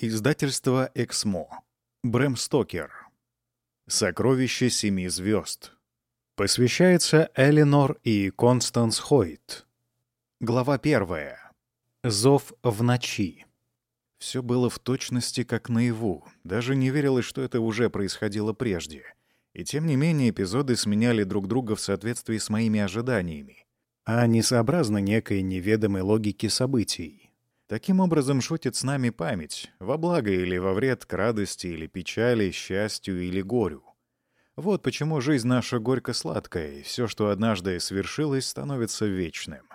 Издательство «Эксмо». Брэм Стокер. «Сокровище семи звезд». Посвящается Эленор и Констанс Хойт. Глава первая. Зов в ночи. Все было в точности как наяву. Даже не верилось, что это уже происходило прежде. И тем не менее эпизоды сменяли друг друга в соответствии с моими ожиданиями, а не сообразно некой неведомой логике событий. Таким образом шутит с нами память, во благо или во вред к радости или печали, счастью или горю. Вот почему жизнь наша горько-сладкая, и все, что однажды свершилось, становится вечным.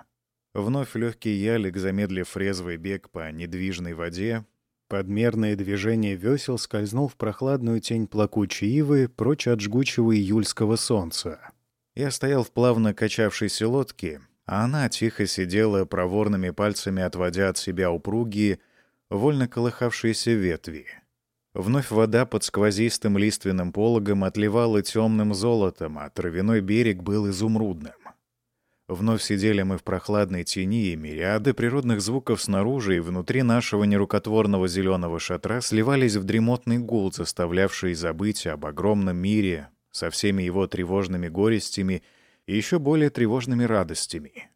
Вновь легкий ялик, замедлив резвый бег по недвижной воде, подмерное движение весел скользнул в прохладную тень плакучей ивы прочь от жгучего июльского солнца. Я стоял в плавно качавшейся лодке — а она тихо сидела, проворными пальцами отводя от себя упругие, вольно колыхавшиеся ветви. Вновь вода под сквозистым лиственным пологом отливала темным золотом, а травяной берег был изумрудным. Вновь сидели мы в прохладной тени, и мириады природных звуков снаружи и внутри нашего нерукотворного зеленого шатра сливались в дремотный гул, заставлявший забыть об огромном мире со всеми его тревожными горестями и еще более тревожными радостями.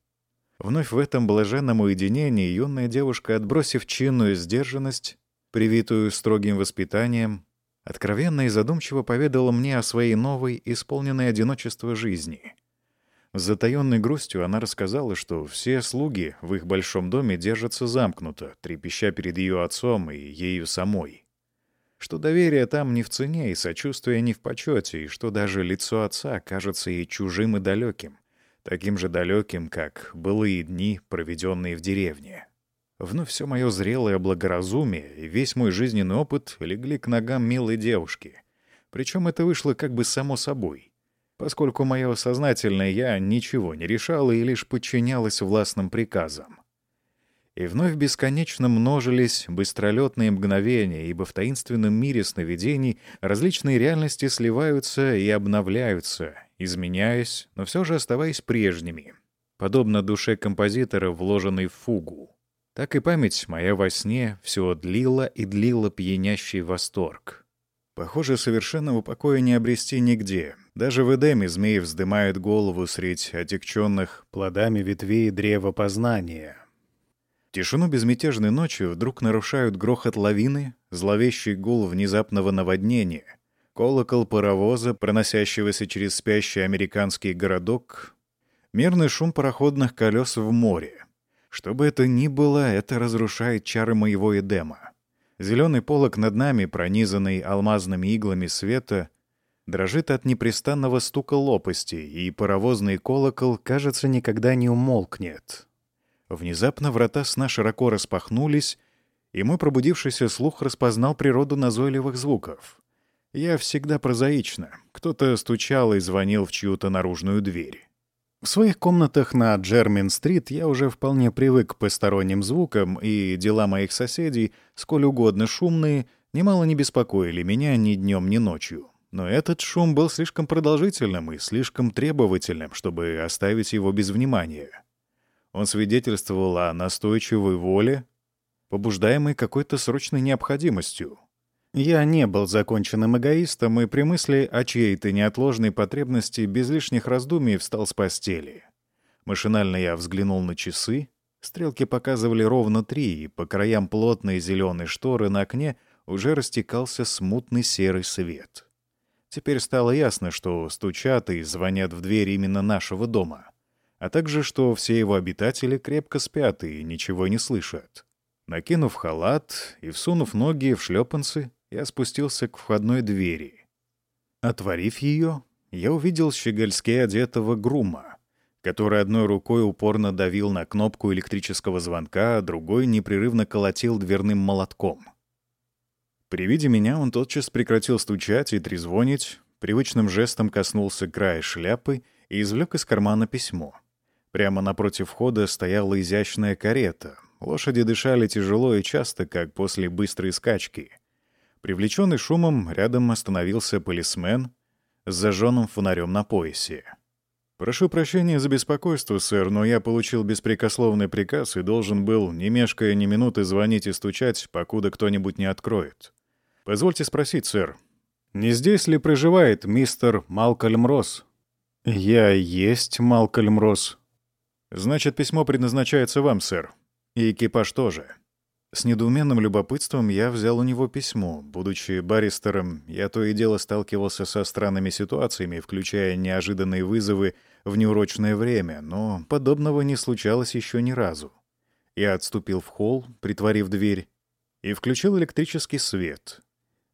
Вновь в этом блаженном уединении юная девушка, отбросив чинную сдержанность, привитую строгим воспитанием, откровенно и задумчиво поведала мне о своей новой, исполненной одиночества жизни. С затаенной грустью она рассказала, что все слуги в их большом доме держатся замкнуто, трепеща перед ее отцом и ею самой что доверие там не в цене и сочувствие не в почете, и что даже лицо отца кажется ей чужим и далеким, таким же далеким, как былые дни, проведенные в деревне. Вновь все мое зрелое благоразумие и весь мой жизненный опыт легли к ногам милой девушки. Причем это вышло как бы само собой, поскольку мое сознательное «я» ничего не решало и лишь подчинялось властным приказам. И вновь бесконечно множились быстролетные мгновения, ибо в таинственном мире сновидений различные реальности сливаются и обновляются, изменяясь, но все же оставаясь прежними, подобно душе композитора, вложенной в фугу. Так и память моя во сне все длила и длила пьянящий восторг. Похоже, совершенного покоя не обрести нигде. Даже в Эдеме змеи вздымают голову средь отягченных плодами ветвей древа познания — Тишину безмятежной ночи вдруг нарушают грохот лавины, зловещий гул внезапного наводнения, колокол паровоза, проносящегося через спящий американский городок, мерный шум пароходных колес в море. Что бы это ни было, это разрушает чары моего Эдема. Зеленый полог над нами, пронизанный алмазными иглами света, дрожит от непрестанного стука лопасти, и паровозный колокол, кажется, никогда не умолкнет. Внезапно врата сна широко распахнулись, и мой пробудившийся слух распознал природу назойливых звуков. Я всегда прозаично. Кто-то стучал и звонил в чью-то наружную дверь. В своих комнатах на Джермин-стрит я уже вполне привык к посторонним звукам, и дела моих соседей, сколь угодно шумные, немало не беспокоили меня ни днем, ни ночью. Но этот шум был слишком продолжительным и слишком требовательным, чтобы оставить его без внимания. Он свидетельствовал о настойчивой воле, побуждаемой какой-то срочной необходимостью. Я не был законченным эгоистом и при мысли о чьей-то неотложной потребности без лишних раздумий встал с постели. Машинально я взглянул на часы. Стрелки показывали ровно три, и по краям плотной зеленой шторы на окне уже растекался смутный серый свет. Теперь стало ясно, что стучат и звонят в дверь именно нашего дома — а также что все его обитатели крепко спят и ничего не слышат. Накинув халат и всунув ноги в шлепанцы, я спустился к входной двери. Отворив ее, я увидел щегольски одетого грума, который одной рукой упорно давил на кнопку электрического звонка, а другой непрерывно колотил дверным молотком. При виде меня он тотчас прекратил стучать и трезвонить, привычным жестом коснулся края шляпы и извлек из кармана письмо — Прямо напротив входа стояла изящная карета. Лошади дышали тяжело и часто, как после быстрой скачки. Привлеченный шумом, рядом остановился полисмен с зажженным фонарем на поясе. «Прошу прощения за беспокойство, сэр, но я получил беспрекословный приказ и должен был, не мешкая ни минуты, звонить и стучать, покуда кто-нибудь не откроет. Позвольте спросить, сэр, не здесь ли проживает мистер Малкольм Росс?» «Я есть Малкольм Росс». «Значит, письмо предназначается вам, сэр. И экипаж тоже». С недоуменным любопытством я взял у него письмо. Будучи баристером, я то и дело сталкивался со странными ситуациями, включая неожиданные вызовы в неурочное время, но подобного не случалось еще ни разу. Я отступил в холл, притворив дверь, и включил электрический свет.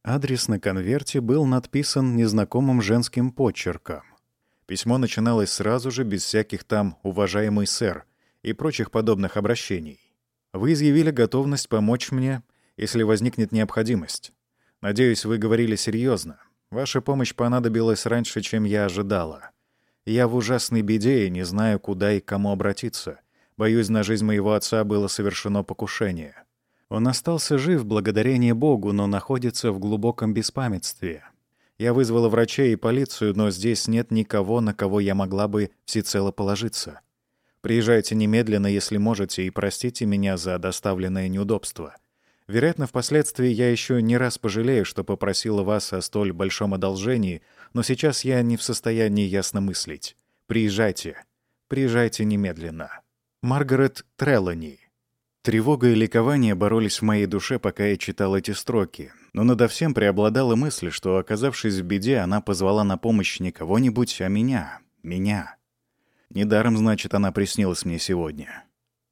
Адрес на конверте был надписан незнакомым женским почерком. Письмо начиналось сразу же, без всяких там «уважаемый сэр» и прочих подобных обращений. Вы изъявили готовность помочь мне, если возникнет необходимость. Надеюсь, вы говорили серьезно. Ваша помощь понадобилась раньше, чем я ожидала. Я в ужасной беде и не знаю, куда и кому обратиться. Боюсь, на жизнь моего отца было совершено покушение. Он остался жив благодарение Богу, но находится в глубоком беспамятстве. Я вызвала врачей и полицию, но здесь нет никого, на кого я могла бы всецело положиться. Приезжайте немедленно, если можете, и простите меня за доставленное неудобство. Вероятно, впоследствии я еще не раз пожалею, что попросила вас о столь большом одолжении, но сейчас я не в состоянии ясно мыслить. Приезжайте. Приезжайте немедленно. Маргарет Треллани. Тревога и ликование боролись в моей душе, пока я читал эти строки. Но надо всем преобладала мысль, что, оказавшись в беде, она позвала на помощь не кого-нибудь, а меня. Меня. Недаром, значит, она приснилась мне сегодня.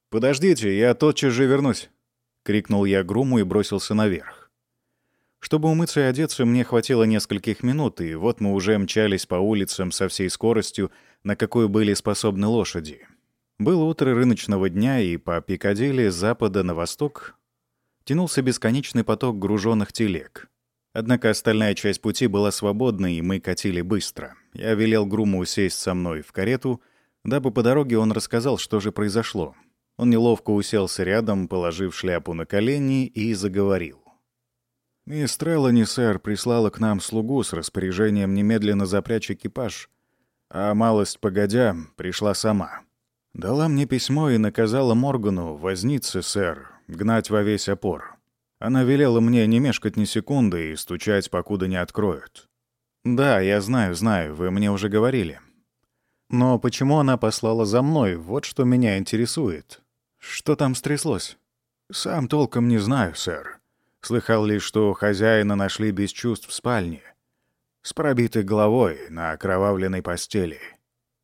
«Подождите, я тотчас же вернусь!» — крикнул я Груму и бросился наверх. Чтобы умыться и одеться, мне хватило нескольких минут, и вот мы уже мчались по улицам со всей скоростью, на какую были способны лошади. Было утро рыночного дня, и по Пикадилли с запада на восток тянулся бесконечный поток груженных телег. Однако остальная часть пути была свободной, и мы катили быстро. Я велел Груму сесть со мной в карету — дабы по дороге он рассказал, что же произошло. Он неловко уселся рядом, положив шляпу на колени, и заговорил. «Мисс Треллани, сэр, прислала к нам слугу с распоряжением немедленно запрячь экипаж, а малость погодя пришла сама. Дала мне письмо и наказала Моргану, вознице, сэр, гнать во весь опор. Она велела мне не мешкать ни секунды и стучать, покуда не откроют. «Да, я знаю, знаю, вы мне уже говорили. Но почему она послала за мной, вот что меня интересует. Что там стряслось? Сам толком не знаю, сэр. Слыхал лишь, что хозяина нашли без чувств в спальне. С пробитой головой на окровавленной постели.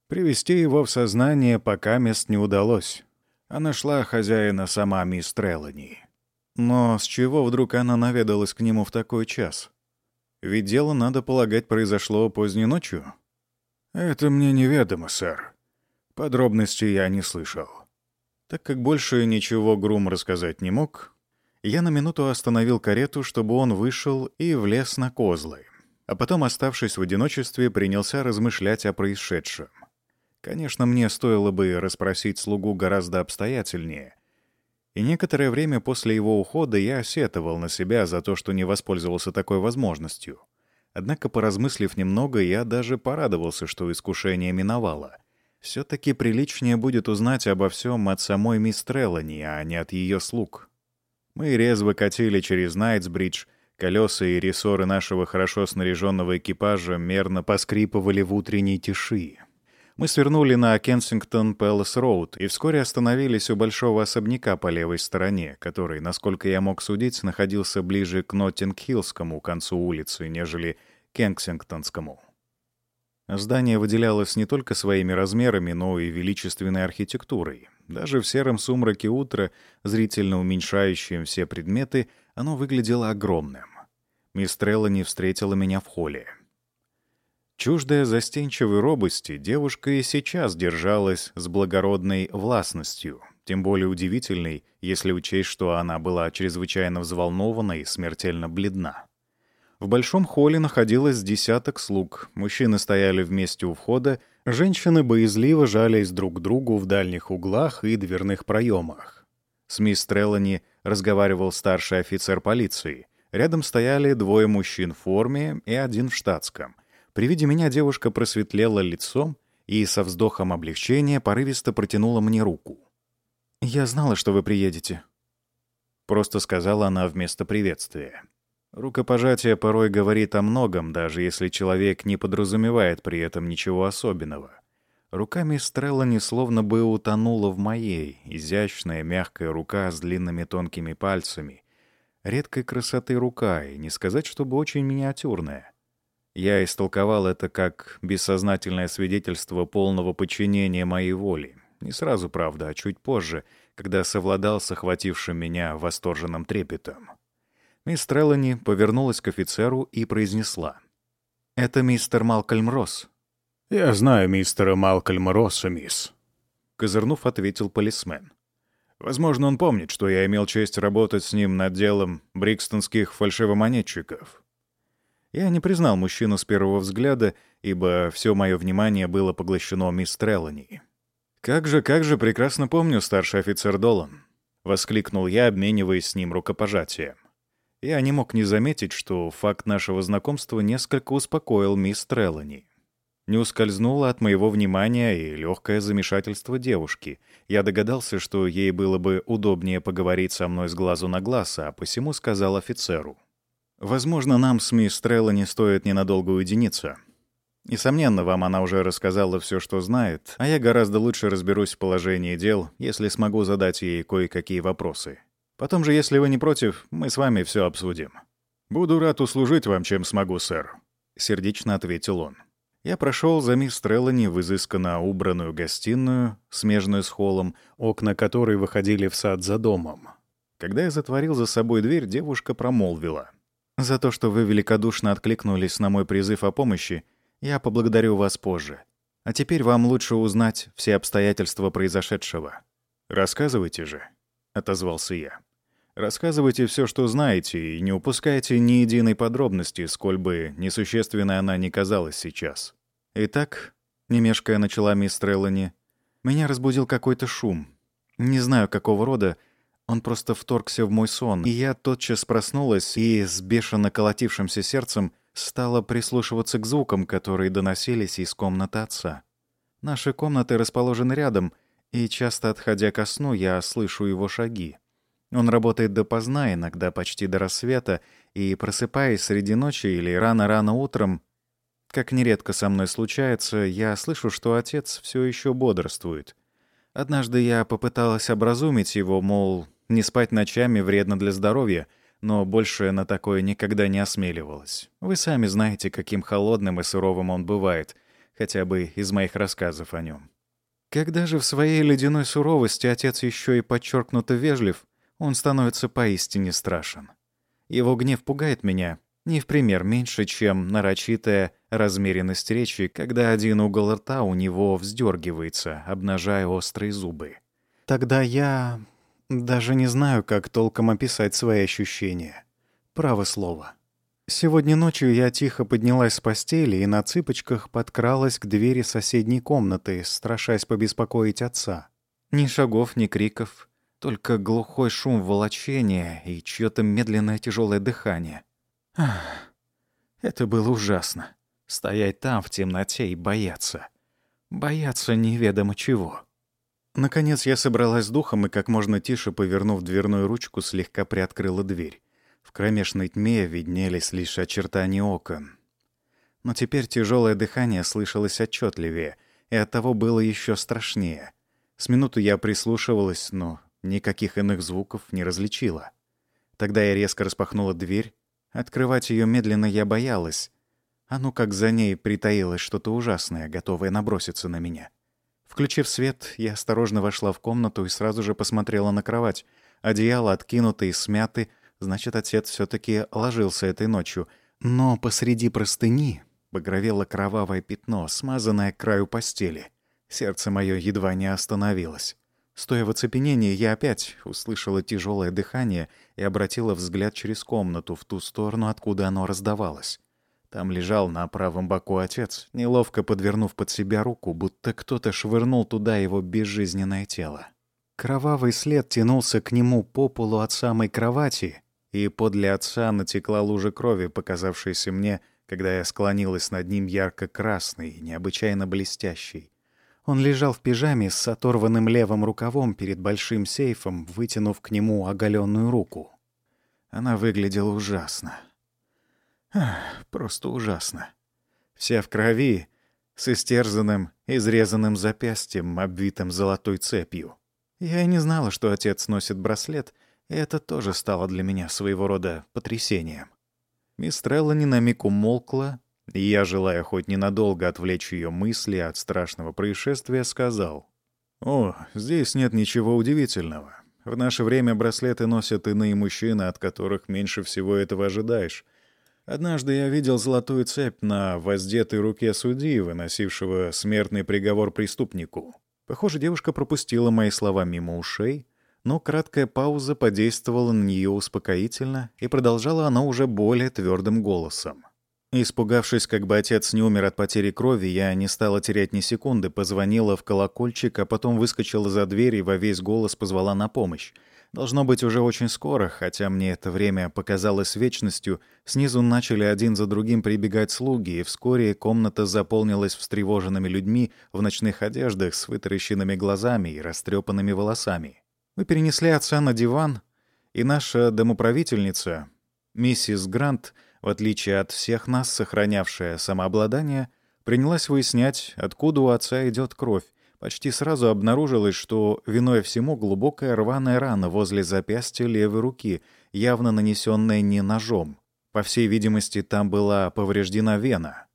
Привести его в сознание пока мест не удалось. А нашла хозяина сама мисс Треллани. Но с чего вдруг она наведалась к нему в такой час? Ведь дело, надо полагать, произошло поздней ночью. «Это мне неведомо, сэр. Подробностей я не слышал». Так как больше ничего Грум рассказать не мог, я на минуту остановил карету, чтобы он вышел и влез на козлы, а потом, оставшись в одиночестве, принялся размышлять о происшедшем. Конечно, мне стоило бы расспросить слугу гораздо обстоятельнее, и некоторое время после его ухода я сетовал на себя за то, что не воспользовался такой возможностью — Однако, поразмыслив немного, я даже порадовался, что искушение миновало. Все-таки приличнее будет узнать обо всем от самой мисс Треллани, а не от ее слуг. Мы резво катили через Найтсбридж, колеса и рессоры нашего хорошо снаряженного экипажа мерно поскрипывали в утренней тиши. Мы свернули на Кенсингтон Пэлас Роуд и вскоре остановились у большого особняка по левой стороне, который, насколько я мог судить, находился ближе к Ноттинг-Хиллскому концу улицы, нежели Кенсингтонскому. Здание выделялось не только своими размерами, но и величественной архитектурой. Даже в сером сумраке утра, зрительно уменьшающем все предметы, оно выглядело огромным. Мисс Треллани встретила меня в холле. Чуждая застенчивой робости, девушка и сейчас держалась с благородной властностью, тем более удивительной, если учесть, что она была чрезвычайно взволнована и смертельно бледна. В большом холле находилось десяток слуг. Мужчины стояли вместе у входа, женщины боязливо жались друг к другу в дальних углах и дверных проемах. С мисс Треллани разговаривал старший офицер полиции. Рядом стояли двое мужчин в форме и один в штатском. При виде меня девушка просветлела лицом и со вздохом облегчения порывисто протянула мне руку. «Я знала, что вы приедете», — просто сказала она вместо приветствия. Рукопожатие порой говорит о многом, даже если человек не подразумевает при этом ничего особенного. Руками Стреллани словно бы утонула в моей, изящная мягкая рука с длинными тонкими пальцами. Редкой красоты рука, и не сказать, чтобы очень миниатюрная. Я истолковал это как бессознательное свидетельство полного подчинения моей воли. Не сразу, правда, а чуть позже, когда совладал с охватившим меня восторженным трепетом. Мисс Треллани повернулась к офицеру и произнесла. «Это мистер Малкольм Росс». «Я знаю мистера Малкольма Росса, мисс», — козырнув, ответил полисмен. «Возможно, он помнит, что я имел честь работать с ним над делом брикстонских фальшивомонетчиков». Я не признал мужчину с первого взгляда, ибо все мое внимание было поглощено мисс Треллани. «Как же, как же, прекрасно помню, старший офицер Долан», — воскликнул я, обмениваясь с ним рукопожатием. Я не мог не заметить, что факт нашего знакомства несколько успокоил мисс Треллани. Не ускользнуло от моего внимания и легкое замешательство девушки. Я догадался, что ей было бы удобнее поговорить со мной с глазу на глаз, а посему сказал офицеру. «Возможно, нам с мисс Треллани стоит ненадолго уединиться. Несомненно, вам она уже рассказала все, что знает, а я гораздо лучше разберусь в положении дел, если смогу задать ей кое-какие вопросы. Потом же, если вы не против, мы с вами все обсудим». «Буду рад услужить вам, чем смогу, сэр», — сердечно ответил он. Я прошел за мисс Треллани в изысканно убранную гостиную, смежную с холлом, окна которой выходили в сад за домом. Когда я затворил за собой дверь, девушка промолвила. «За то, что вы великодушно откликнулись на мой призыв о помощи, я поблагодарю вас позже. А теперь вам лучше узнать все обстоятельства произошедшего. Рассказывайте же», — отозвался я. Рассказывайте все, что знаете, и не упускайте ни единой подробности, сколь бы несущественной она ни казалась сейчас. Итак, немешкая начала мисс Треллани, меня разбудил какой-то шум. Не знаю, какого рода, он просто вторгся в мой сон, и я тотчас проснулась и с бешено колотившимся сердцем стала прислушиваться к звукам, которые доносились из комнаты отца. Наши комнаты расположены рядом, и часто отходя ко сну, я слышу его шаги. Он работает допоздна, иногда почти до рассвета, и, просыпаясь среди ночи или рано-рано утром, как нередко со мной случается, я слышу, что отец все еще бодрствует. Однажды я попыталась образумить его, мол, не спать ночами вредно для здоровья, но больше на такое никогда не осмеливалась. Вы сами знаете, каким холодным и суровым он бывает, хотя бы из моих рассказов о нем. Когда же в своей ледяной суровости отец еще и подчеркнуто вежлив, он становится поистине страшен. Его гнев пугает меня не в пример меньше, чем нарочитая размеренность речи, когда один угол рта у него вздергивается, обнажая острые зубы. Тогда я даже не знаю, как толком описать свои ощущения. Право слово. Сегодня ночью я тихо поднялась с постели и на цыпочках подкралась к двери соседней комнаты, страшась побеспокоить отца. Ни шагов, ни криков, только глухой шум волочения и чьё-то медленное тяжелое дыхание. Ах, это было ужасно. Стоять там в темноте и бояться. Бояться неведомо чего. Наконец я собралась с духом и, как можно тише повернув дверную ручку, слегка приоткрыла дверь. В кромешной тьме виднелись лишь очертания окон. Но теперь тяжелое дыхание слышалось отчетливее, и оттого было еще страшнее. С минуту я прислушивалась, но Никаких иных звуков не различила. Тогда я резко распахнула дверь. Открывать ее медленно я боялась. А ну как за ней притаилось что-то ужасное, готовое наброситься на меня. Включив свет, я осторожно вошла в комнату и сразу же посмотрела на кровать. Одеяло откинуто и смяты, значит, отец все таки ложился этой ночью. Но посреди простыни багровело кровавое пятно, смазанное к краю постели. Сердце мое едва не остановилось. Стоя в оцепенении, я опять услышала тяжелое дыхание и обратила взгляд через комнату в ту сторону, откуда оно раздавалось. Там лежал на правом боку отец, неловко подвернув под себя руку, будто кто-то швырнул туда его безжизненное тело. Кровавый след тянулся к нему по полу от самой кровати, и подле отца натекла лужа крови, показавшаяся мне, когда я склонилась над ним ярко-красной, необычайно блестящей. Он лежал в пижаме с оторванным левым рукавом перед большим сейфом, вытянув к нему оголенную руку. Она выглядела ужасно. Ах, просто ужасно. Вся в крови, с истерзанным, изрезанным запястьем, обвитым золотой цепью. Я и не знала, что отец носит браслет, и это тоже стало для меня своего рода потрясением. Мисс Треллани на миг умолкла, и я, желая хоть ненадолго отвлечь ее мысли от страшного происшествия, сказал. «О, здесь нет ничего удивительного. В наше время браслеты носят иные мужчины, от которых меньше всего этого ожидаешь. Однажды я видел золотую цепь на воздетой руке судьи, выносившего смертный приговор преступнику. Похоже, девушка пропустила мои слова мимо ушей, но краткая пауза подействовала на нее успокоительно, и продолжала она уже более твердым голосом. Испугавшись, как бы отец не умер от потери крови, я не стала терять ни секунды, позвонила в колокольчик, а потом выскочила за дверь и во весь голос позвала на помощь. Должно быть уже очень скоро, хотя мне это время показалось вечностью, снизу начали один за другим прибегать слуги, и вскоре комната заполнилась встревоженными людьми в ночных одеждах с вытаращенными глазами и растрепанными волосами. Мы перенесли отца на диван, и наша домоправительница, миссис Грант, в отличие от всех нас, сохранявшая самообладание, принялась выяснять, откуда у отца идет кровь. Почти сразу обнаружилось, что виной всему глубокая рваная рана возле запястья левой руки, явно нанесенная не ножом. По всей видимости, там была повреждена вена.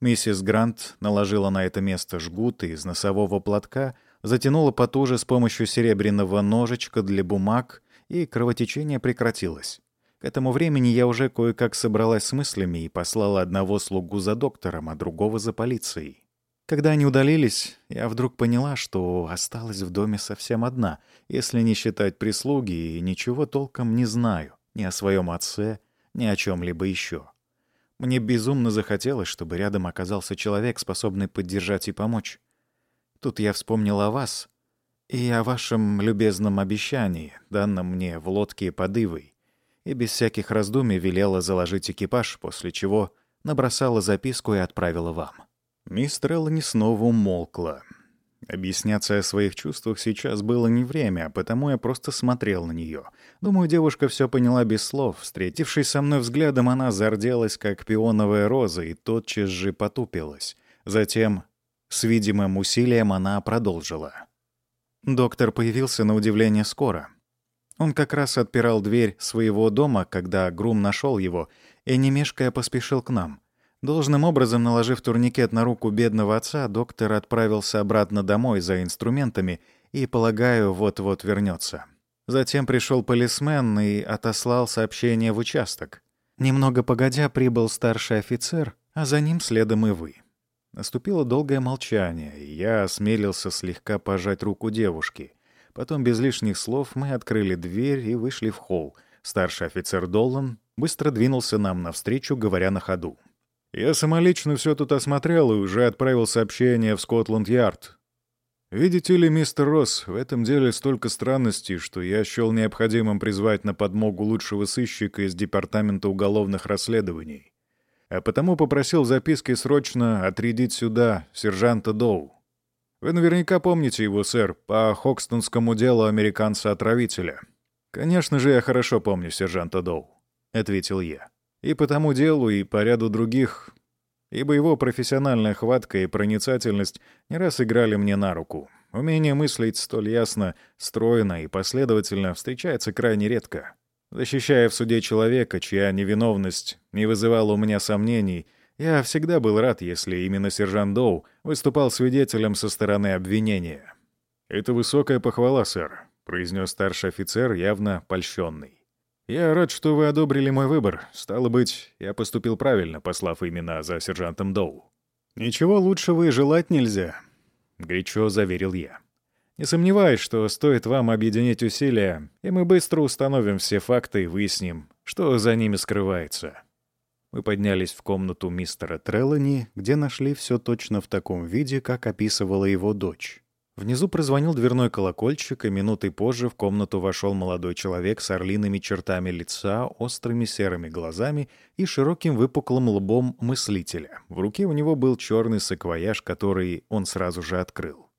Миссис Грант наложила на это место жгут из носового платка, затянула потуже с помощью серебряного ножичка для бумаг, и кровотечение прекратилось. К этому времени я уже кое-как собралась с мыслями и послала одного слугу за доктором, а другого за полицией. Когда они удалились, я вдруг поняла, что осталась в доме совсем одна, если не считать прислуги, и ничего толком не знаю ни о своем отце, ни о чем-либо еще. Мне безумно захотелось, чтобы рядом оказался человек, способный поддержать и помочь. Тут я вспомнила о вас и о вашем любезном обещании, данном мне в лодке под Ивой и без всяких раздумий велела заложить экипаж, после чего набросала записку и отправила вам. Мистер Эллани снова умолкла. Объясняться о своих чувствах сейчас было не время, потому я просто смотрел на нее. Думаю, девушка все поняла без слов. Встретившись со мной взглядом, она зарделась, как пионовая роза, и тотчас же потупилась. Затем, с видимым усилием, она продолжила. Доктор появился на удивление скоро. Он как раз отпирал дверь своего дома, когда Грум нашел его, и, не мешкая, поспешил к нам. Должным образом, наложив турникет на руку бедного отца, доктор отправился обратно домой за инструментами и, полагаю, вот-вот вернется. Затем пришел полисмен и отослал сообщение в участок. Немного погодя прибыл старший офицер, а за ним следом и вы. Наступило долгое молчание, и я осмелился слегка пожать руку девушки — Потом без лишних слов мы открыли дверь и вышли в холл. Старший офицер Доллан быстро двинулся нам навстречу, говоря на ходу. «Я самолично все тут осмотрел и уже отправил сообщение в Скотланд-Ярд. Видите ли, мистер Росс, в этом деле столько странностей, что я счел необходимым призвать на подмогу лучшего сыщика из Департамента уголовных расследований. А потому попросил запиской срочно отрядить сюда сержанта Доу. Вы наверняка помните его, сэр, по Хокстонскому делу американца-отравителя. Конечно же, я хорошо помню сержанта Доу, — ответил я. И по тому делу, и по ряду других, ибо его профессиональная хватка и проницательность не раз играли мне на руку. Умение мыслить столь ясно, стройно и последовательно встречается крайне редко. Защищая в суде человека, чья невиновность не вызывала у меня сомнений — я всегда был рад, если именно сержант Доу выступал свидетелем со стороны обвинения. «Это высокая похвала, сэр», — произнес старший офицер, явно польщенный. «Я рад, что вы одобрили мой выбор. Стало быть, я поступил правильно, послав именно за сержантом Доу». «Ничего лучшего и желать нельзя», — горячо заверил я. «Не сомневаюсь, что стоит вам объединить усилия, и мы быстро установим все факты и выясним, что за ними скрывается». Мы поднялись в комнату мистера Треллани, где нашли все точно в таком виде, как описывала его дочь. Внизу прозвонил дверной колокольчик, и минутой позже в комнату вошел молодой человек с орлиными чертами лица, острыми серыми глазами и широким выпуклым лбом мыслителя. В руке у него был черный саквояж, который он сразу же открыл.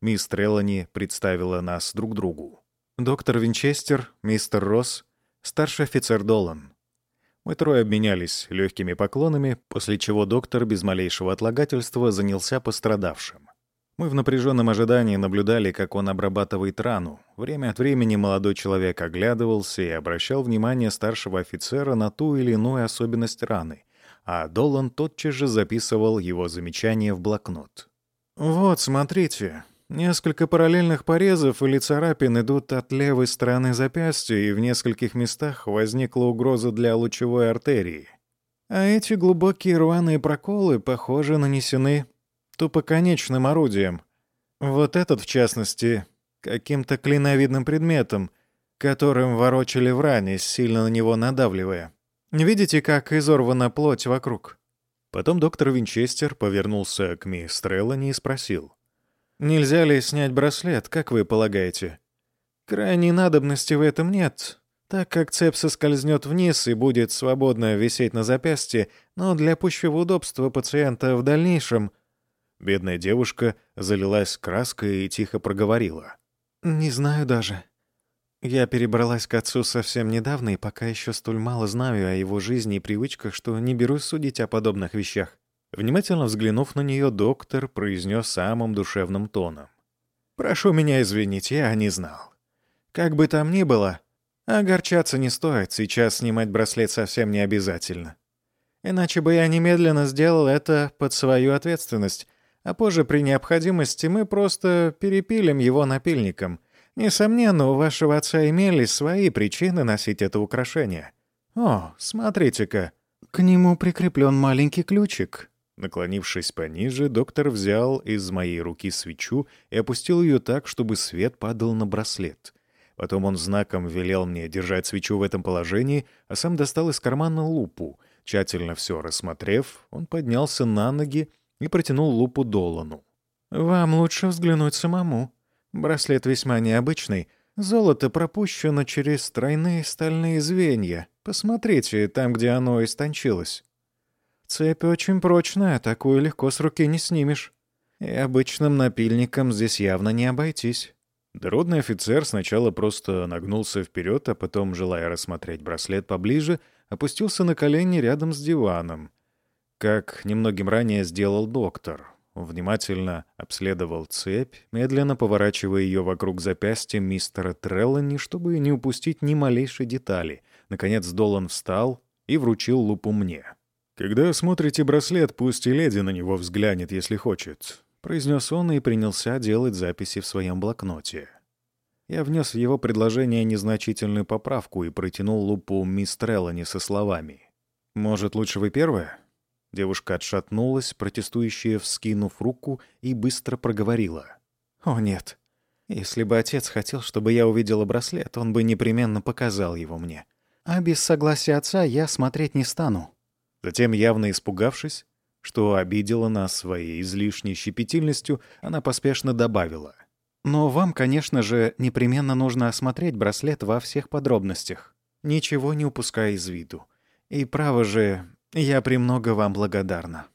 Мисс Треллани представила нас друг другу. Доктор Винчестер, мистер Росс, старший офицер Долан. Мы трое обменялись легкими поклонами, после чего доктор без малейшего отлагательства занялся пострадавшим. Мы в напряженном ожидании наблюдали, как он обрабатывает рану. Время от времени молодой человек оглядывался и обращал внимание старшего офицера на ту или иную особенность раны, а Долан тотчас же записывал его замечания в блокнот. «Вот, смотрите, несколько параллельных порезов или царапин идут от левой стороны запястья, и в нескольких местах возникла угроза для лучевой артерии. А эти глубокие рваные проколы, похоже, нанесены тупоконечным орудием. Вот этот, в частности, каким-то клиновидным предметом, которым ворочали в ране, сильно на него надавливая. Видите, как изорвана плоть вокруг?» Потом доктор Винчестер повернулся к мисс Треллани и спросил. «Нельзя ли снять браслет, как вы полагаете?» «Крайней надобности в этом нет, так как цепь соскользнет вниз и будет свободно висеть на запястье, но для пущего удобства пациента в дальнейшем...» Бедная девушка залилась краской и тихо проговорила. «Не знаю даже. Я перебралась к отцу совсем недавно и пока еще столь мало знаю о его жизни и привычках, что не берусь судить о подобных вещах». Внимательно взглянув на нее, доктор произнес самым душевным тоном. «Прошу меня извинить, я не знал. Как бы там ни было, огорчаться не стоит, сейчас снимать браслет совсем не обязательно. Иначе бы я немедленно сделал это под свою ответственность, а позже при необходимости мы просто перепилим его напильником. Несомненно, у вашего отца имелись свои причины носить это украшение. О, смотрите-ка, к нему прикреплен маленький ключик». Наклонившись пониже, доктор взял из моей руки свечу и опустил ее так, чтобы свет падал на браслет. Потом он знаком велел мне держать свечу в этом положении, а сам достал из кармана лупу. Тщательно все рассмотрев, он поднялся на ноги и протянул лупу Долану. «Вам лучше взглянуть самому. Браслет весьма необычный. Золото пропущено через тройные стальные звенья. Посмотрите, там, где оно истончилось. Цепь очень прочная, такую легко с руки не снимешь. И обычным напильником здесь явно не обойтись». Дородный офицер сначала просто нагнулся вперед, а потом, желая рассмотреть браслет поближе, опустился на колени рядом с диваном — как немногим ранее сделал доктор. Внимательно обследовал цепь, медленно поворачивая ее вокруг запястья мистера Треллани, чтобы не упустить ни малейшей детали. Наконец Долан встал и вручил лупу мне. «Когда смотрите браслет, пусть и леди на него взглянет, если хочет», — произнес он и принялся делать записи в своем блокноте. Я внес в его предложение незначительную поправку и протянул лупу мисс Треллани со словами. «Может, лучше вы первая?» Девушка отшатнулась, протестующая, вскинув руку, и быстро проговорила. «О, нет. Если бы отец хотел, чтобы я увидела браслет, он бы непременно показал его мне. А без согласия отца я смотреть не стану». Затем, явно испугавшись, что обидела нас своей излишней щепетильностью, она поспешно добавила. «Но вам, конечно же, непременно нужно осмотреть браслет во всех подробностях, ничего не упуская из виду. И право же, «Я премного вам благодарна».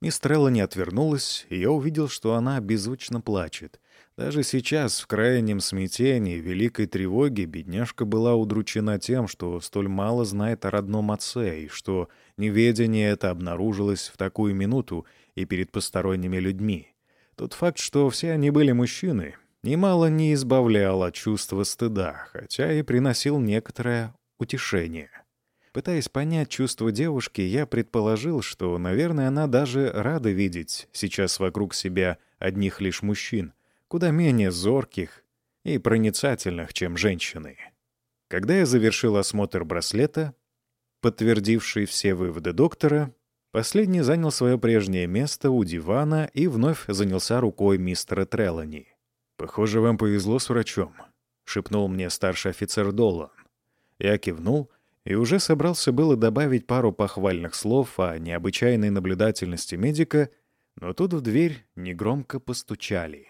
Мисс не отвернулась, и я увидел, что она беззвучно плачет. Даже сейчас, в крайнем смятении, великой тревоге, бедняжка была удручена тем, что столь мало знает о родном отце, и что неведение это обнаружилось в такую минуту и перед посторонними людьми. Тот факт, что все они были мужчины, немало не избавлял от чувства стыда, хотя и приносил некоторое утешение. Пытаясь понять чувства девушки, я предположил, что, наверное, она даже рада видеть сейчас вокруг себя одних лишь мужчин, куда менее зорких и проницательных, чем женщины. Когда я завершил осмотр браслета, подтвердивший все выводы доктора, последний занял свое прежнее место у дивана и вновь занялся рукой мистера Треллани. «Похоже, вам повезло с врачом», — шепнул мне старший офицер Долан. Я кивнул — и уже собрался было добавить пару похвальных слов о необычайной наблюдательности медика, но тут в дверь негромко постучали.